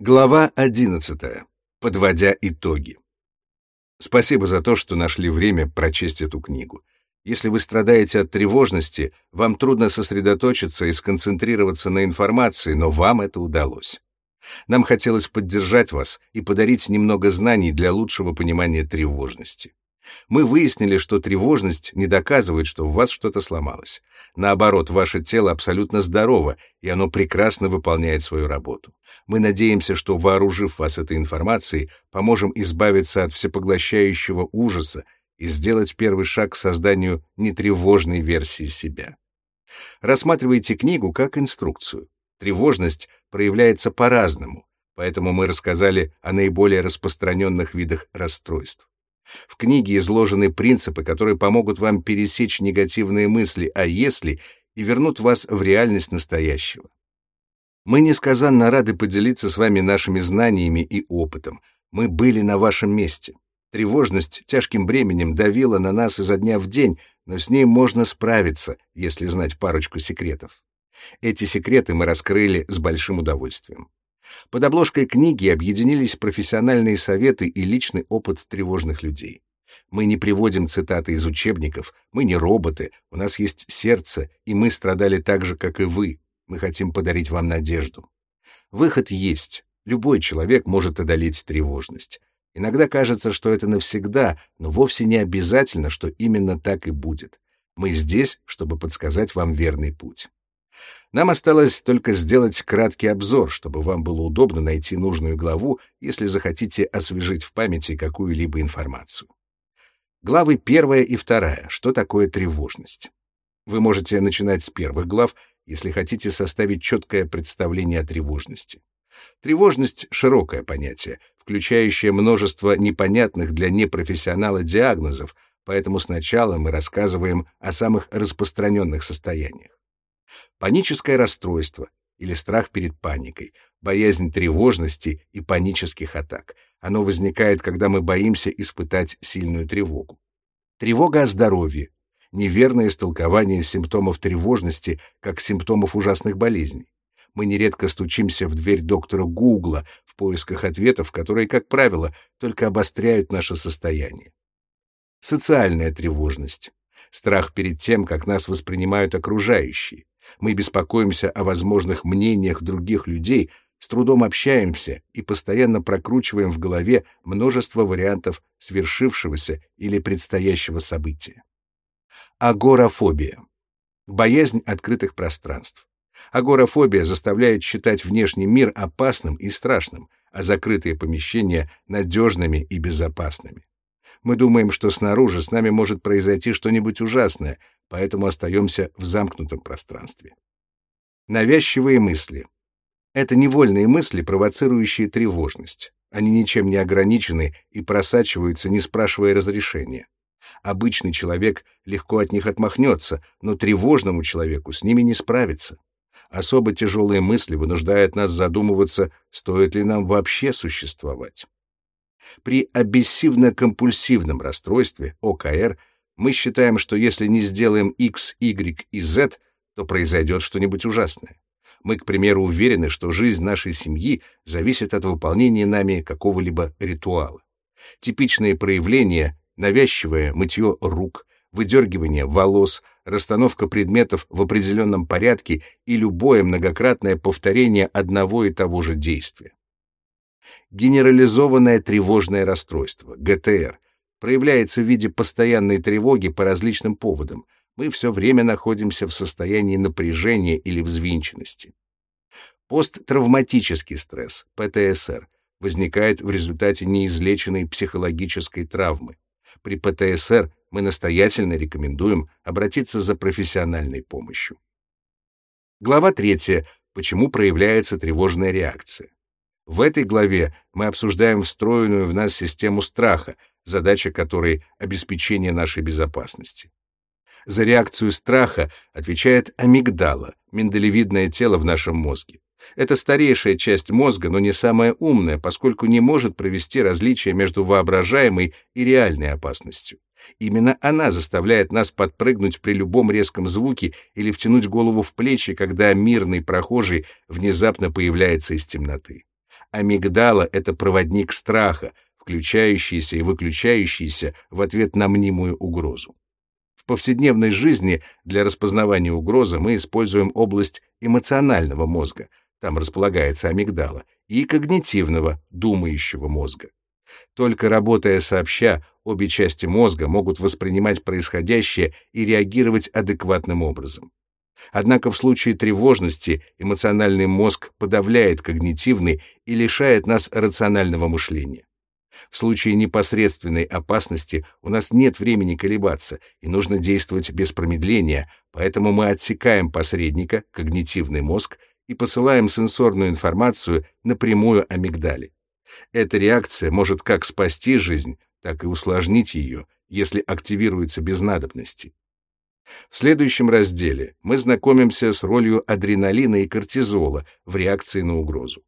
Глава 11. Подводя итоги. Спасибо за то, что нашли время прочесть эту книгу. Если вы страдаете от тревожности, вам трудно сосредоточиться и сконцентрироваться на информации, но вам это удалось. Нам хотелось поддержать вас и подарить немного знаний для лучшего понимания тревожности. Мы выяснили, что тревожность не доказывает, что в вас что-то сломалось. Наоборот, ваше тело абсолютно здорово, и оно прекрасно выполняет свою работу. Мы надеемся, что, вооружив вас этой информацией, поможем избавиться от всепоглощающего ужаса и сделать первый шаг к созданию нетревожной версии себя. Рассматривайте книгу как инструкцию. Тревожность проявляется по-разному, поэтому мы рассказали о наиболее распространенных видах расстройств. В книге изложены принципы, которые помогут вам пересечь негативные мысли «а если» и вернут вас в реальность настоящего. Мы несказанно рады поделиться с вами нашими знаниями и опытом. Мы были на вашем месте. Тревожность тяжким бременем давила на нас изо дня в день, но с ней можно справиться, если знать парочку секретов. Эти секреты мы раскрыли с большим удовольствием. Под обложкой книги объединились профессиональные советы и личный опыт тревожных людей. Мы не приводим цитаты из учебников, мы не роботы, у нас есть сердце, и мы страдали так же, как и вы. Мы хотим подарить вам надежду. Выход есть. Любой человек может одолеть тревожность. Иногда кажется, что это навсегда, но вовсе не обязательно, что именно так и будет. Мы здесь, чтобы подсказать вам верный путь. Нам осталось только сделать краткий обзор, чтобы вам было удобно найти нужную главу, если захотите освежить в памяти какую-либо информацию. Главы первая и вторая. Что такое тревожность? Вы можете начинать с первых глав, если хотите составить четкое представление о тревожности. Тревожность — широкое понятие, включающее множество непонятных для непрофессионала диагнозов, поэтому сначала мы рассказываем о самых распространенных состояниях. Паническое расстройство или страх перед паникой, боязнь тревожности и панических атак. Оно возникает, когда мы боимся испытать сильную тревогу. Тревога о здоровье, неверное истолкование симптомов тревожности как симптомов ужасных болезней. Мы нередко стучимся в дверь доктора Гугла в поисках ответов, которые, как правило, только обостряют наше состояние. Социальная тревожность. Страх перед тем, как нас воспринимают окружающие. Мы беспокоимся о возможных мнениях других людей, с трудом общаемся и постоянно прокручиваем в голове множество вариантов свершившегося или предстоящего события. Агорафобия. Боязнь открытых пространств. Агорафобия заставляет считать внешний мир опасным и страшным, а закрытые помещения — надежными и безопасными. Мы думаем, что снаружи с нами может произойти что-нибудь ужасное, поэтому остаемся в замкнутом пространстве. Навязчивые мысли. Это невольные мысли, провоцирующие тревожность. Они ничем не ограничены и просачиваются, не спрашивая разрешения. Обычный человек легко от них отмахнется, но тревожному человеку с ними не справиться. Особо тяжелые мысли вынуждают нас задумываться, стоит ли нам вообще существовать. При обессивно-компульсивном расстройстве, ОКР, мы считаем, что если не сделаем X, Y и Z, то произойдет что-нибудь ужасное. Мы, к примеру, уверены, что жизнь нашей семьи зависит от выполнения нами какого-либо ритуала. Типичные проявления — навязчивое мытье рук, выдергивание волос, расстановка предметов в определенном порядке и любое многократное повторение одного и того же действия. Генерализованное тревожное расстройство, ГТР, проявляется в виде постоянной тревоги по различным поводам. Мы все время находимся в состоянии напряжения или взвинченности. Посттравматический стресс, ПТСР, возникает в результате неизлеченной психологической травмы. При ПТСР мы настоятельно рекомендуем обратиться за профессиональной помощью. Глава третья. Почему проявляется тревожная реакция? В этой главе мы обсуждаем встроенную в нас систему страха, задача которой — обеспечение нашей безопасности. За реакцию страха отвечает амигдала, миндалевидное тело в нашем мозге. Это старейшая часть мозга, но не самая умная, поскольку не может провести различие между воображаемой и реальной опасностью. Именно она заставляет нас подпрыгнуть при любом резком звуке или втянуть голову в плечи, когда мирный прохожий внезапно появляется из темноты. Амигдала — это проводник страха, включающийся и выключающийся в ответ на мнимую угрозу. В повседневной жизни для распознавания угрозы мы используем область эмоционального мозга, там располагается амигдала, и когнитивного, думающего мозга. Только работая сообща, обе части мозга могут воспринимать происходящее и реагировать адекватным образом. Однако в случае тревожности эмоциональный мозг подавляет когнитивный и лишает нас рационального мышления. В случае непосредственной опасности у нас нет времени колебаться, и нужно действовать без промедления, поэтому мы отсекаем посредника, когнитивный мозг, и посылаем сенсорную информацию напрямую амигдале. Эта реакция может как спасти жизнь, так и усложнить ее, если активируется без надобности. В следующем разделе мы знакомимся с ролью адреналина и кортизола в реакции на угрозу.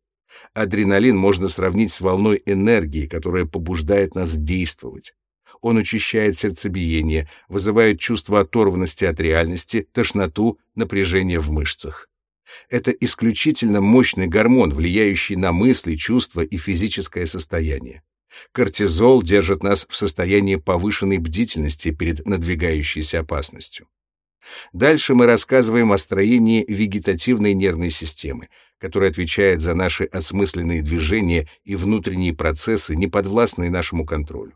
Адреналин можно сравнить с волной энергии, которая побуждает нас действовать. Он учащает сердцебиение, вызывает чувство оторванности от реальности, тошноту, напряжение в мышцах. Это исключительно мощный гормон, влияющий на мысли, чувства и физическое состояние. Кортизол держит нас в состоянии повышенной бдительности перед надвигающейся опасностью. Дальше мы рассказываем о строении вегетативной нервной системы, которая отвечает за наши осмысленные движения и внутренние процессы, не подвластные нашему контролю.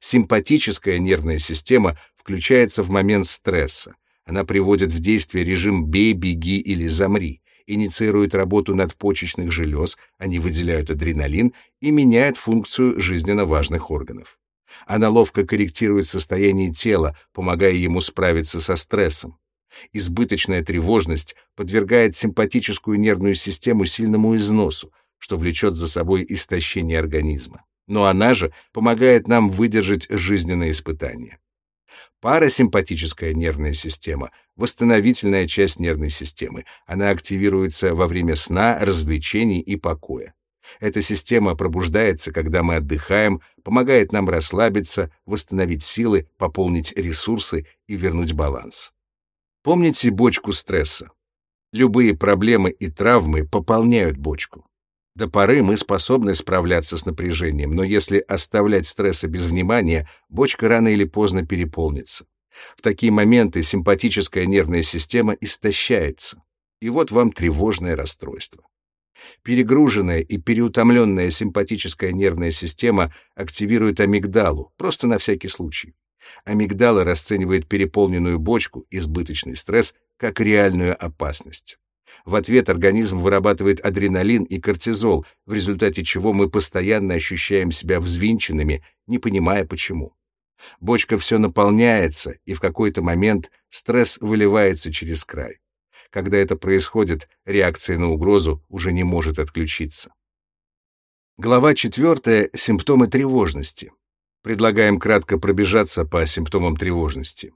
Симпатическая нервная система включается в момент стресса. Она приводит в действие режим «бей, беги или замри», инициирует работу надпочечных желез, они выделяют адреналин и меняет функцию жизненно важных органов. Она ловко корректирует состояние тела, помогая ему справиться со стрессом. Избыточная тревожность подвергает симпатическую нервную систему сильному износу, что влечет за собой истощение организма. Но она же помогает нам выдержать жизненные испытания. Парасимпатическая нервная система — восстановительная часть нервной системы. Она активируется во время сна, развлечений и покоя. Эта система пробуждается, когда мы отдыхаем, помогает нам расслабиться, восстановить силы, пополнить ресурсы и вернуть баланс. Помните бочку стресса? Любые проблемы и травмы пополняют бочку. До поры мы способны справляться с напряжением, но если оставлять стрессы без внимания, бочка рано или поздно переполнится. В такие моменты симпатическая нервная система истощается. И вот вам тревожное расстройство. Перегруженная и переутомленная симпатическая нервная система активирует амигдалу, просто на всякий случай. Амигдала расценивает переполненную бочку, избыточный стресс, как реальную опасность. В ответ организм вырабатывает адреналин и кортизол, в результате чего мы постоянно ощущаем себя взвинченными, не понимая почему. Бочка все наполняется, и в какой-то момент стресс выливается через край. Когда это происходит, реакция на угрозу уже не может отключиться. Глава 4. Симптомы тревожности. Предлагаем кратко пробежаться по симптомам тревожности.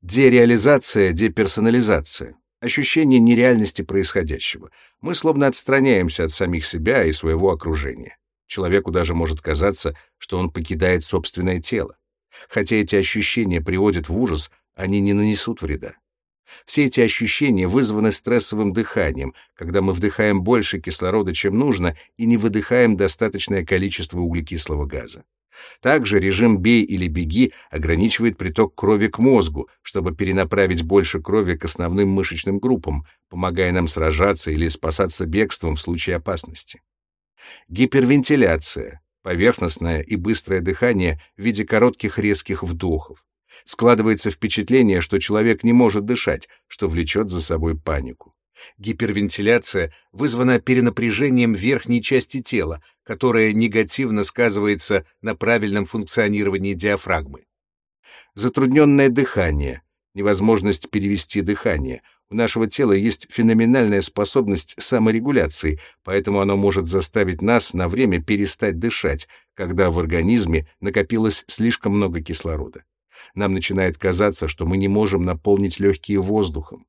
Дереализация, деперсонализация. Ощущение нереальности происходящего. Мы словно отстраняемся от самих себя и своего окружения. Человеку даже может казаться, что он покидает собственное тело. Хотя эти ощущения приводят в ужас, они не нанесут вреда. Все эти ощущения вызваны стрессовым дыханием, когда мы вдыхаем больше кислорода, чем нужно, и не выдыхаем достаточное количество углекислого газа. Также режим «бей или беги» ограничивает приток крови к мозгу, чтобы перенаправить больше крови к основным мышечным группам, помогая нам сражаться или спасаться бегством в случае опасности. Гипервентиляция — поверхностное и быстрое дыхание в виде коротких резких вдохов. Складывается впечатление, что человек не может дышать, что влечет за собой панику. Гипервентиляция вызвана перенапряжением верхней части тела, которое негативно сказывается на правильном функционировании диафрагмы. Затрудненное дыхание, невозможность перевести дыхание. У нашего тела есть феноменальная способность саморегуляции, поэтому оно может заставить нас на время перестать дышать, когда в организме накопилось слишком много кислорода. Нам начинает казаться, что мы не можем наполнить легкие воздухом.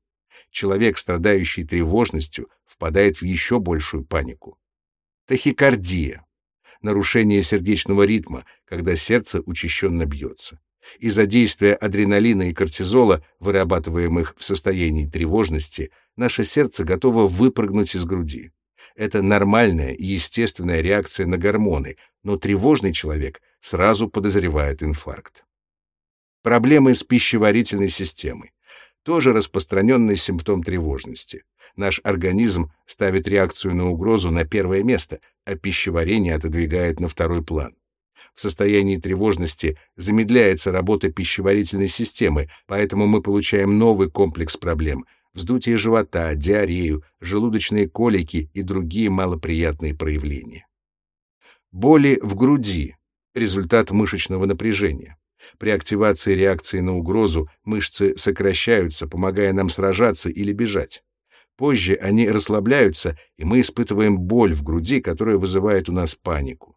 Человек, страдающий тревожностью, впадает в еще большую панику. Тахикардия — нарушение сердечного ритма, когда сердце учащенно бьется. Из-за действия адреналина и кортизола, вырабатываемых в состоянии тревожности, наше сердце готово выпрыгнуть из груди. Это нормальная, естественная реакция на гормоны, но тревожный человек сразу подозревает инфаркт. Проблемы с пищеварительной системой. Тоже распространенный симптом тревожности. Наш организм ставит реакцию на угрозу на первое место, а пищеварение отодвигает на второй план. В состоянии тревожности замедляется работа пищеварительной системы, поэтому мы получаем новый комплекс проблем — вздутие живота, диарею, желудочные колики и другие малоприятные проявления. Боли в груди — результат мышечного напряжения. При активации реакции на угрозу мышцы сокращаются, помогая нам сражаться или бежать. Позже они расслабляются, и мы испытываем боль в груди, которая вызывает у нас панику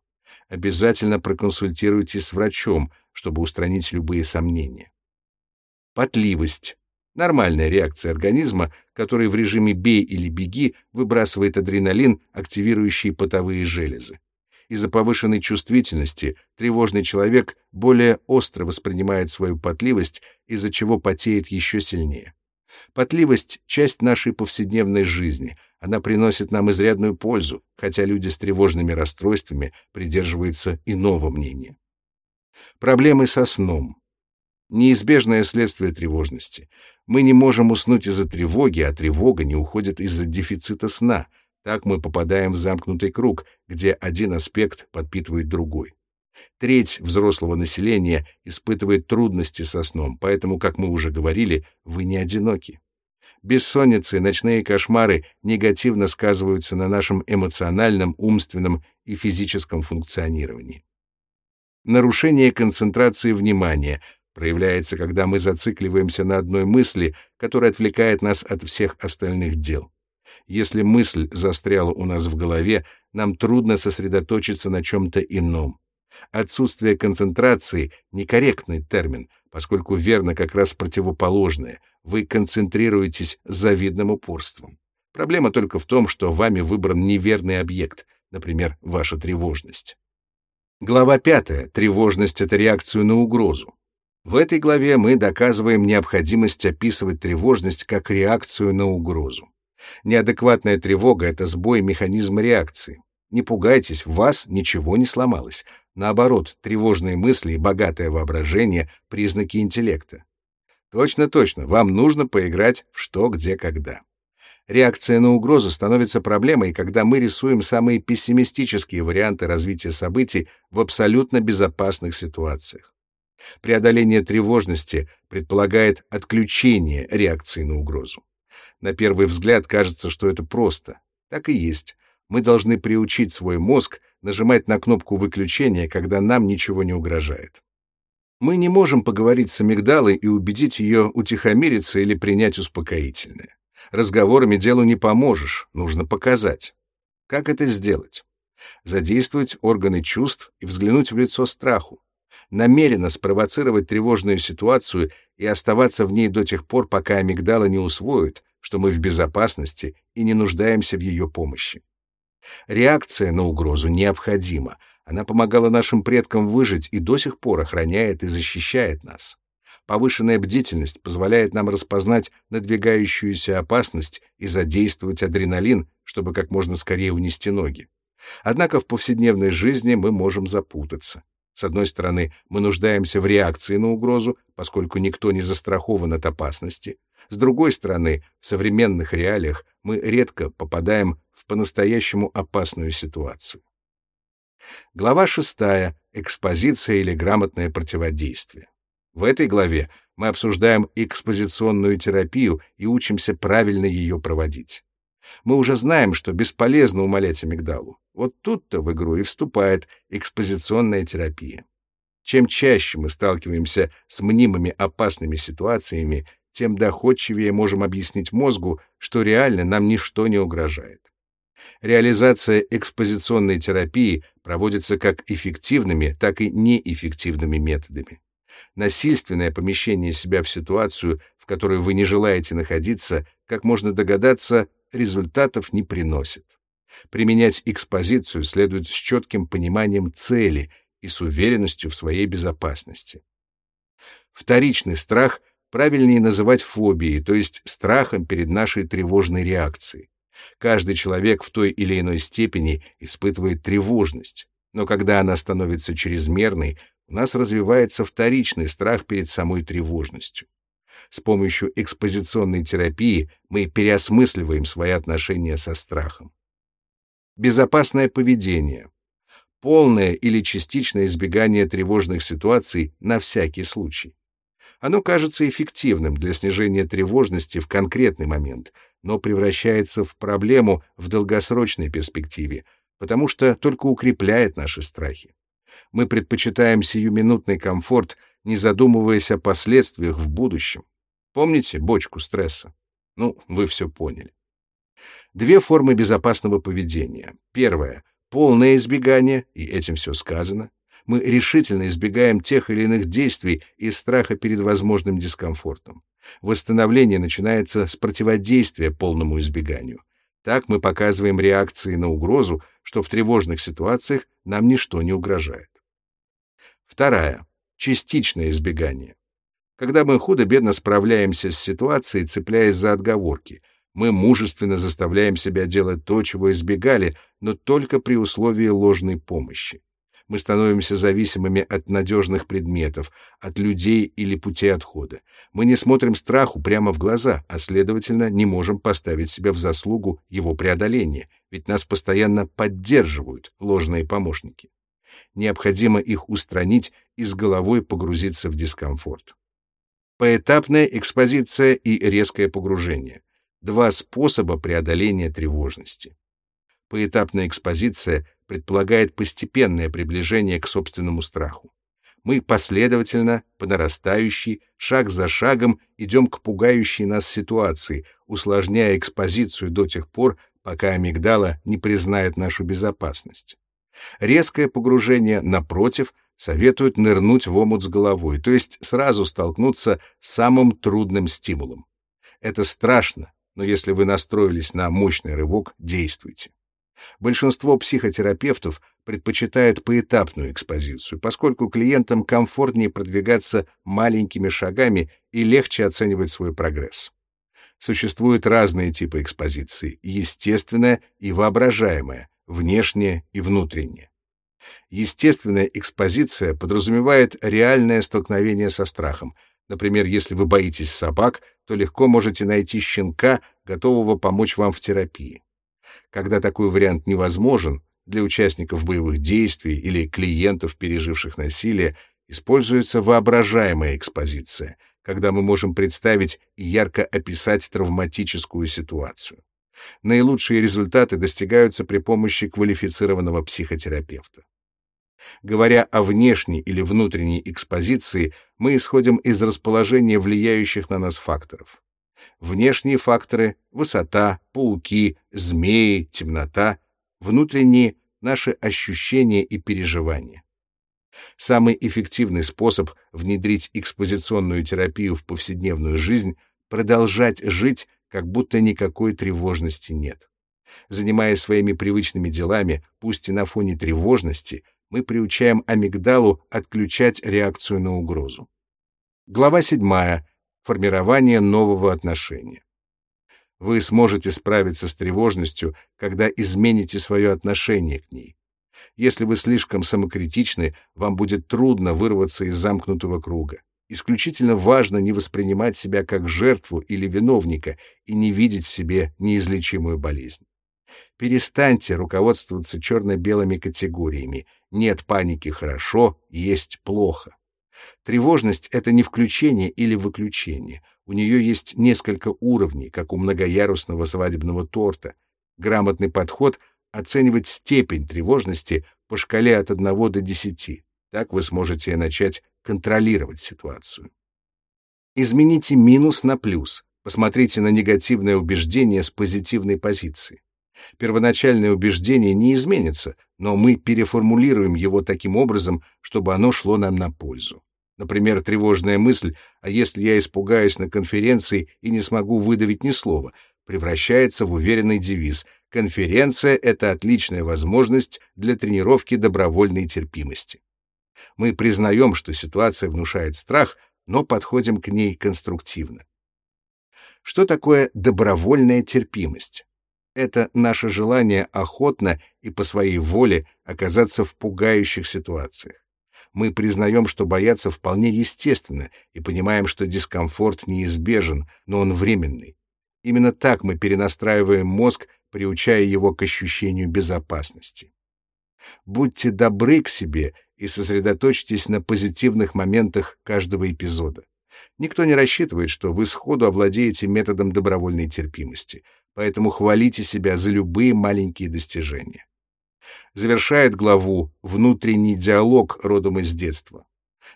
обязательно проконсультируйтесь с врачом, чтобы устранить любые сомнения. Потливость. Нормальная реакция организма, который в режиме «бей или беги» выбрасывает адреналин, активирующий потовые железы. Из-за повышенной чувствительности тревожный человек более остро воспринимает свою потливость, из-за чего потеет еще сильнее. Потливость — часть нашей повседневной жизни, она приносит нам изрядную пользу, хотя люди с тревожными расстройствами придерживаются иного мнения. Проблемы со сном. Неизбежное следствие тревожности. Мы не можем уснуть из-за тревоги, а тревога не уходит из-за дефицита сна. Так мы попадаем в замкнутый круг, где один аспект подпитывает другой. Треть взрослого населения испытывает трудности со сном, поэтому, как мы уже говорили, вы не одиноки. Бессонница и ночные кошмары негативно сказываются на нашем эмоциональном, умственном и физическом функционировании. Нарушение концентрации внимания проявляется, когда мы зацикливаемся на одной мысли, которая отвлекает нас от всех остальных дел. Если мысль застряла у нас в голове, нам трудно сосредоточиться на чем-то ином. Отсутствие концентрации — некорректный термин, поскольку верно как раз противоположное — вы концентрируетесь с завидным упорством. Проблема только в том, что вами выбран неверный объект, например, ваша тревожность. Глава пятая. Тревожность — это реакцию на угрозу. В этой главе мы доказываем необходимость описывать тревожность как реакцию на угрозу. Неадекватная тревога — это сбой механизма реакции. Не пугайтесь, в вас ничего не сломалось. Наоборот, тревожные мысли и богатое воображение — признаки интеллекта. Точно, точно, вам нужно поиграть в что, где, когда. Реакция на угрозу становится проблемой, когда мы рисуем самые пессимистические варианты развития событий в абсолютно безопасных ситуациях. Преодоление тревожности предполагает отключение реакции на угрозу. На первый взгляд кажется, что это просто. Так и есть. Мы должны приучить свой мозг нажимать на кнопку выключения, когда нам ничего не угрожает. Мы не можем поговорить с амигдалой и убедить ее утихомириться или принять успокоительное. Разговорами делу не поможешь, нужно показать. Как это сделать? Задействовать органы чувств и взглянуть в лицо страху. Намеренно спровоцировать тревожную ситуацию и оставаться в ней до тех пор, пока амигдала не усвоит, что мы в безопасности и не нуждаемся в ее помощи. Реакция на угрозу необходима, она помогала нашим предкам выжить и до сих пор охраняет и защищает нас. Повышенная бдительность позволяет нам распознать надвигающуюся опасность и задействовать адреналин, чтобы как можно скорее унести ноги. Однако в повседневной жизни мы можем запутаться. С одной стороны, мы нуждаемся в реакции на угрозу, поскольку никто не застрахован от опасности. С другой стороны, в современных реалиях мы редко попадаем в по-настоящему опасную ситуацию. Глава шестая. Экспозиция или грамотное противодействие. В этой главе мы обсуждаем экспозиционную терапию и учимся правильно ее проводить. Мы уже знаем, что бесполезно умолять амигдалу. Вот тут-то в игру и вступает экспозиционная терапия. Чем чаще мы сталкиваемся с мнимыми опасными ситуациями, тем доходчивее можем объяснить мозгу, что реально нам ничто не угрожает. Реализация экспозиционной терапии проводится как эффективными, так и неэффективными методами. Насильственное помещение себя в ситуацию, в которой вы не желаете находиться, как можно догадаться, результатов не приносит. Применять экспозицию следует с четким пониманием цели и с уверенностью в своей безопасности. Вторичный страх правильнее называть фобией, то есть страхом перед нашей тревожной реакцией. Каждый человек в той или иной степени испытывает тревожность, но когда она становится чрезмерной, у нас развивается вторичный страх перед самой тревожностью. С помощью экспозиционной терапии мы переосмысливаем свои отношения со страхом. Безопасное поведение. Полное или частичное избегание тревожных ситуаций на всякий случай. Оно кажется эффективным для снижения тревожности в конкретный момент, но превращается в проблему в долгосрочной перспективе, потому что только укрепляет наши страхи. Мы предпочитаем сиюминутный комфорт, не задумываясь о последствиях в будущем. Помните бочку стресса? Ну, вы все поняли. Две формы безопасного поведения. Первое — полное избегание, и этим все сказано мы решительно избегаем тех или иных действий из страха перед возможным дискомфортом. Восстановление начинается с противодействия полному избеганию. Так мы показываем реакции на угрозу, что в тревожных ситуациях нам ничто не угрожает. Вторая. Частичное избегание. Когда мы худо-бедно справляемся с ситуацией, цепляясь за отговорки, мы мужественно заставляем себя делать то, чего избегали, но только при условии ложной помощи мы становимся зависимыми от надежных предметов, от людей или путей отхода. Мы не смотрим страху прямо в глаза, а, следовательно, не можем поставить себя в заслугу его преодоления, ведь нас постоянно поддерживают ложные помощники. Необходимо их устранить и с головой погрузиться в дискомфорт. Поэтапная экспозиция и резкое погружение — два способа преодоления тревожности. Поэтапная экспозиция предполагает постепенное приближение к собственному страху. Мы последовательно, по нарастающей, шаг за шагом идем к пугающей нас ситуации, усложняя экспозицию до тех пор, пока амигдала не признает нашу безопасность. Резкое погружение, напротив, советует нырнуть в омут с головой, то есть сразу столкнуться с самым трудным стимулом. Это страшно, но если вы настроились на мощный рывок, действуйте. Большинство психотерапевтов предпочитают поэтапную экспозицию, поскольку клиентам комфортнее продвигаться маленькими шагами и легче оценивать свой прогресс. Существуют разные типы экспозиции — естественная и воображаемая, внешняя и внутренняя. Естественная экспозиция подразумевает реальное столкновение со страхом. Например, если вы боитесь собак, то легко можете найти щенка, готового помочь вам в терапии. Когда такой вариант невозможен, для участников боевых действий или клиентов, переживших насилие, используется воображаемая экспозиция, когда мы можем представить и ярко описать травматическую ситуацию. Наилучшие результаты достигаются при помощи квалифицированного психотерапевта. Говоря о внешней или внутренней экспозиции, мы исходим из расположения влияющих на нас факторов. Внешние факторы — высота, пауки, змеи, темнота. Внутренние — наши ощущения и переживания. Самый эффективный способ внедрить экспозиционную терапию в повседневную жизнь — продолжать жить, как будто никакой тревожности нет. Занимаясь своими привычными делами, пусть и на фоне тревожности, мы приучаем амигдалу отключать реакцию на угрозу. Глава 7 формирование нового отношения. Вы сможете справиться с тревожностью, когда измените свое отношение к ней. Если вы слишком самокритичны, вам будет трудно вырваться из замкнутого круга. Исключительно важно не воспринимать себя как жертву или виновника и не видеть в себе неизлечимую болезнь. Перестаньте руководствоваться черно-белыми категориями. Нет паники хорошо, есть плохо. Тревожность — это не включение или выключение. У нее есть несколько уровней, как у многоярусного свадебного торта. Грамотный подход — оценивать степень тревожности по шкале от 1 до 10. Так вы сможете начать контролировать ситуацию. Измените минус на плюс. Посмотрите на негативное убеждение с позитивной позиции. Первоначальное убеждение не изменится, но мы переформулируем его таким образом, чтобы оно шло нам на пользу. Например, тревожная мысль «а если я испугаюсь на конференции и не смогу выдавить ни слова?» превращается в уверенный девиз «Конференция — это отличная возможность для тренировки добровольной терпимости». Мы признаем, что ситуация внушает страх, но подходим к ней конструктивно. Что такое добровольная терпимость? Это наше желание охотно и по своей воле оказаться в пугающих ситуациях. Мы признаем, что бояться вполне естественно, и понимаем, что дискомфорт неизбежен, но он временный. Именно так мы перенастраиваем мозг, приучая его к ощущению безопасности. Будьте добры к себе и сосредоточьтесь на позитивных моментах каждого эпизода. Никто не рассчитывает, что вы сходу овладеете методом добровольной терпимости, поэтому хвалите себя за любые маленькие достижения. Завершает главу внутренний диалог родом из детства.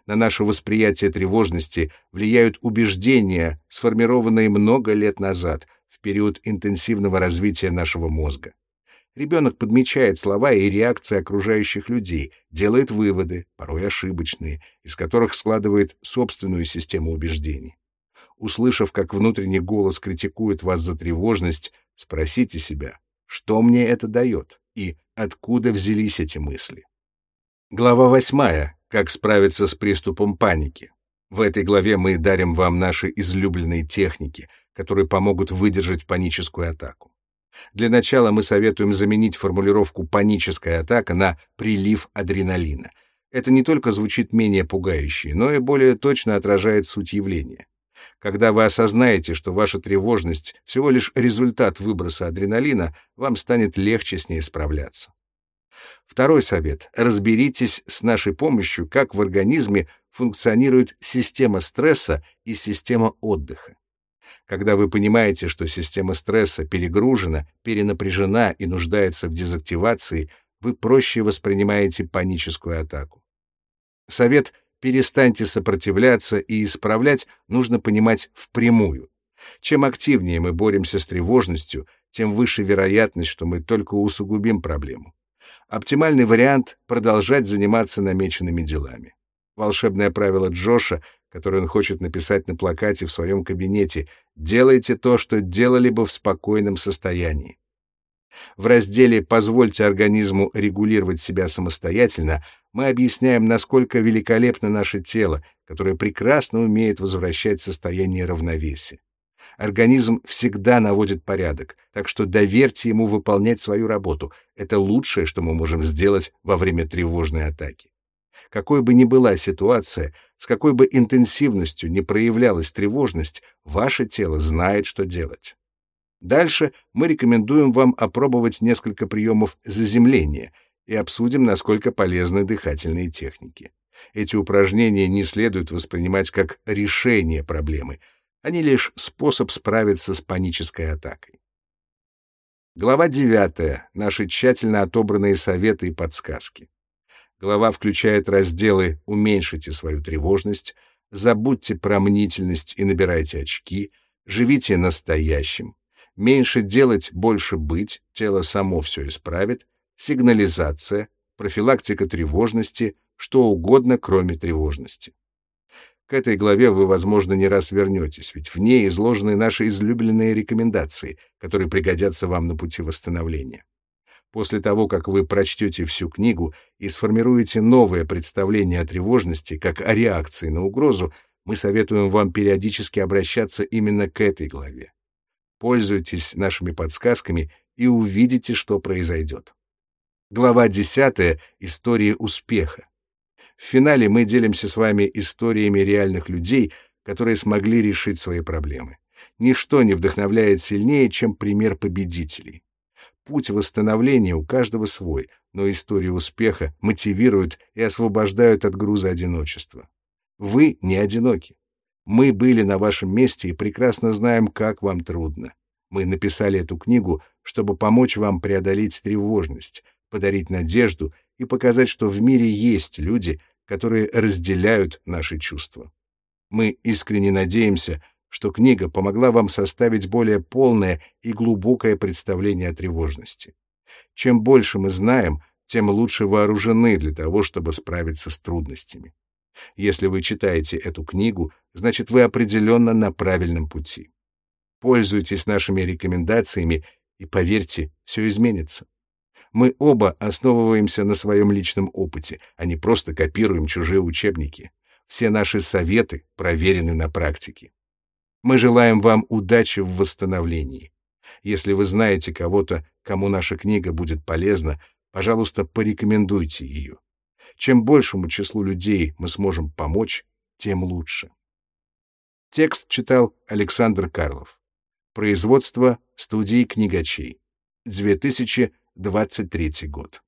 На наше восприятие тревожности влияют убеждения, сформированные много лет назад, в период интенсивного развития нашего мозга. Ребенок подмечает слова и реакции окружающих людей, делает выводы, порой ошибочные, из которых складывает собственную систему убеждений. Услышав, как внутренний голос критикует вас за тревожность, спросите себя, что мне это дает и откуда взялись эти мысли. Глава восьмая. Как справиться с приступом паники. В этой главе мы дарим вам наши излюбленные техники, которые помогут выдержать паническую атаку. Для начала мы советуем заменить формулировку «паническая атака» на «прилив адреналина». Это не только звучит менее пугающе, но и более точно отражает суть явления. Когда вы осознаете, что ваша тревожность — всего лишь результат выброса адреналина, вам станет легче с ней справляться. Второй совет. Разберитесь с нашей помощью, как в организме функционирует система стресса и система отдыха. Когда вы понимаете, что система стресса перегружена, перенапряжена и нуждается в дезактивации, вы проще воспринимаете паническую атаку. Совет «перестаньте сопротивляться и исправлять» нужно понимать впрямую. Чем активнее мы боремся с тревожностью, тем выше вероятность, что мы только усугубим проблему. Оптимальный вариант — продолжать заниматься намеченными делами. Волшебное правило Джоша который он хочет написать на плакате в своем кабинете «Делайте то, что делали бы в спокойном состоянии». В разделе «Позвольте организму регулировать себя самостоятельно» мы объясняем, насколько великолепно наше тело, которое прекрасно умеет возвращать состояние равновесия. Организм всегда наводит порядок, так что доверьте ему выполнять свою работу. Это лучшее, что мы можем сделать во время тревожной атаки. Какой бы ни была ситуация, с какой бы интенсивностью ни проявлялась тревожность, ваше тело знает, что делать. Дальше мы рекомендуем вам опробовать несколько приемов заземления и обсудим, насколько полезны дыхательные техники. Эти упражнения не следует воспринимать как решение проблемы, они лишь способ справиться с панической атакой. Глава 9. Наши тщательно отобранные советы и подсказки. Глава включает разделы «Уменьшите свою тревожность», «Забудьте про мнительность и набирайте очки», «Живите настоящим», «Меньше делать, больше быть», «Тело само все исправит», «Сигнализация», «Профилактика тревожности», что угодно, кроме тревожности. К этой главе вы, возможно, не раз вернетесь, ведь в ней изложены наши излюбленные рекомендации, которые пригодятся вам на пути восстановления. После того, как вы прочтете всю книгу и сформируете новое представление о тревожности как о реакции на угрозу, мы советуем вам периодически обращаться именно к этой главе. Пользуйтесь нашими подсказками и увидите, что произойдет. Глава 10. Истории успеха. В финале мы делимся с вами историями реальных людей, которые смогли решить свои проблемы. Ничто не вдохновляет сильнее, чем пример победителей. Путь восстановления у каждого свой, но истории успеха мотивируют и освобождают от груза одиночества. Вы не одиноки. Мы были на вашем месте и прекрасно знаем, как вам трудно. Мы написали эту книгу, чтобы помочь вам преодолеть тревожность, подарить надежду и показать, что в мире есть люди, которые разделяют наши чувства. Мы искренне надеемся, что книга помогла вам составить более полное и глубокое представление о тревожности. Чем больше мы знаем, тем лучше вооружены для того, чтобы справиться с трудностями. Если вы читаете эту книгу, значит, вы определенно на правильном пути. Пользуйтесь нашими рекомендациями, и, поверьте, все изменится. Мы оба основываемся на своем личном опыте, а не просто копируем чужие учебники. Все наши советы проверены на практике. Мы желаем вам удачи в восстановлении. Если вы знаете кого-то, кому наша книга будет полезна, пожалуйста, порекомендуйте ее. Чем большему числу людей мы сможем помочь, тем лучше. Текст читал Александр Карлов. Производство студии книгачей. 2023 год.